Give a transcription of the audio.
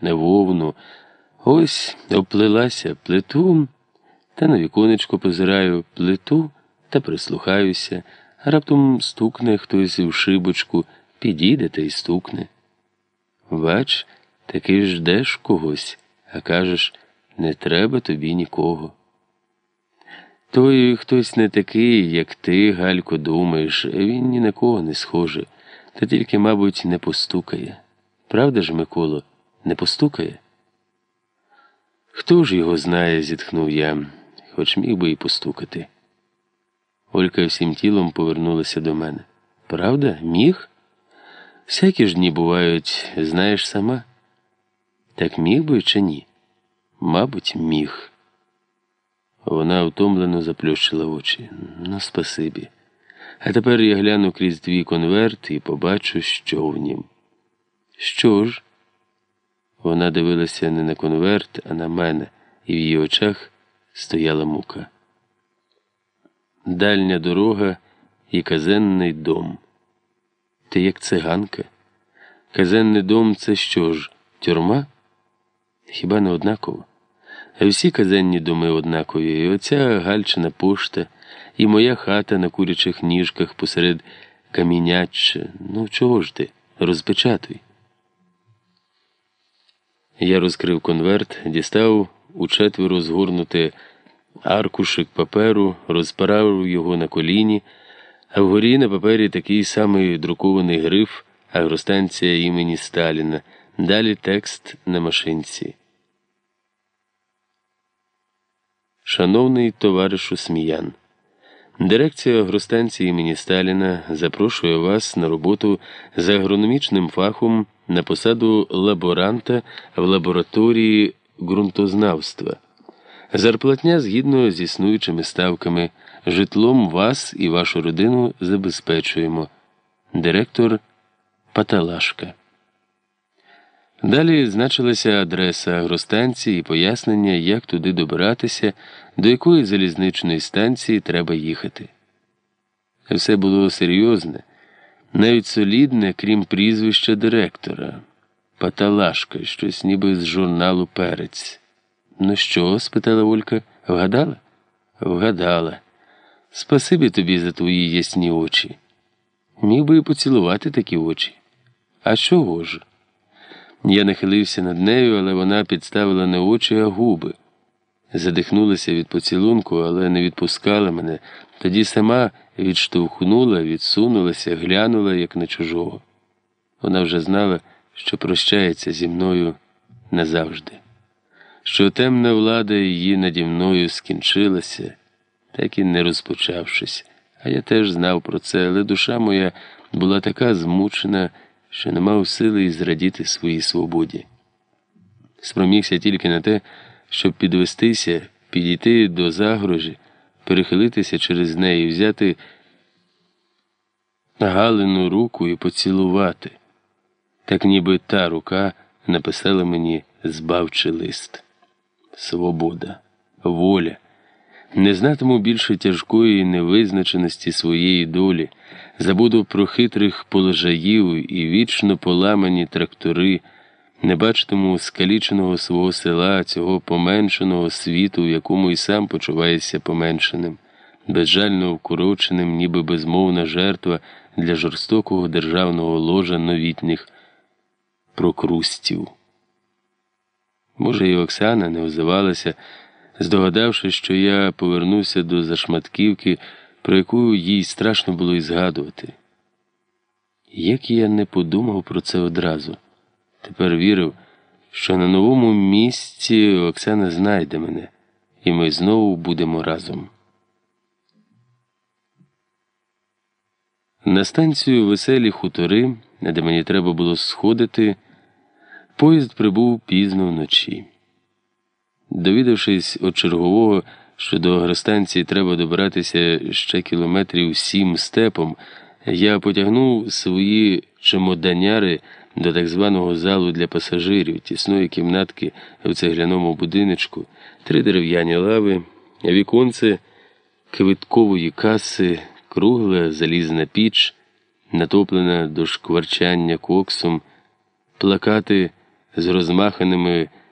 на вовну. Ось оплилася плиту, та на віконечко позираю плиту та прислухаюся, раптом стукне хтось в шибочку, підійде та й стукне. Бач, таки ждеш когось, а кажеш, не треба тобі нікого. Той хтось не такий, як ти, Галько, думаєш, він ні на кого не схожий, та тільки, мабуть, не постукає. Правда ж, Миколо, не постукає? Хто ж його знає, зітхнув я, хоч міг би і постукати. Олька всім тілом повернулася до мене. Правда, міг? Всякі ж дні бувають, знаєш сама. Так міг би чи ні? Мабуть, міг. Вона втомлено заплющила очі. Ну, спасибі. А тепер я гляну крізь дві конверти і побачу, що в нім. Що ж? Вона дивилася не на конверт, а на мене, і в її очах стояла мука. Дальня дорога і казенний дом. Ти як циганка? Казенний дом це що ж, тюрма? Хіба не однаково? А всі казенні доми однакові, і оця гальчина пошта, і моя хата на курячих ніжках посеред камінячча. Ну, чого ж ти? Розпечатуй. Я розкрив конверт, дістав у четверо згорнути аркушик паперу, розпарав його на коліні, а вгорі на папері такий самий друкований гриф агростанція імені Сталіна. Далі текст на машинці. Шановний товаришу Сміян. Дирекція агростанції імені Сталіна запрошує вас на роботу за агрономічним фахом на посаду лаборанта в лабораторії ґрунтознавства. Зарплатня згідно з існуючими ставками, житлом вас і вашу родину забезпечуємо. Директор Паталашка. Далі значилася адреса агростанції і пояснення, як туди добиратися, до якої залізничної станції треба їхати. Все було серйозне, навіть солідне, крім прізвища директора. Паталашка, щось ніби з журналу Перець. Ну що? спитала Олька. Вгадала? Вгадала. Спасибі тобі за твої ясні очі. Міг би і поцілувати такі очі. А чого ж? Я нахилився над нею, але вона підставила не очі, а губи. Задихнулася від поцілунку, але не відпускала мене, тоді сама відштовхнула, відсунулася, глянула, як на чужого. Вона вже знала, що прощається зі мною назавжди, що темна влада її наді мною скінчилася, так і не розпочавшись. А я теж знав про це, але душа моя була така змучена що не мав сили і зрадіти своїй свободі. Спромігся тільки на те, щоб підвестися, підійти до загрожі, перехилитися через неї, взяти Галину руку і поцілувати, так ніби та рука написала мені збавчий лист. Свобода, воля. Не знатиму більше тяжкої невизначеності своєї долі, забуду про хитрих положаїв і вічно поламані трактори, не бачитиму скаліченого свого села, цього поменшеного світу, в якому і сам почуваєшся поменшеним, безжально вкороченим, ніби безмовна жертва для жорстокого державного ложа новітніх прокрустів. Може, і Оксана не озивалася здогадавшись, що я повернувся до зашматківки, про яку їй страшно було і згадувати. Як я не подумав про це одразу, тепер вірив, що на новому місці Оксана знайде мене, і ми знову будемо разом. На станцію веселі хутори, де мені треба було сходити, поїзд прибув пізно вночі. Довідавшись від чергового, що до агростанції треба добиратися ще кілометрів сім степом, я потягнув свої чемоданяри до так званого залу для пасажирів, тісної кімнатки в цегляному будиночку, три дерев'яні лави, віконце квиткової каси, кругла залізна піч, натоплена до шкварчання коксом, плакати з розмаханими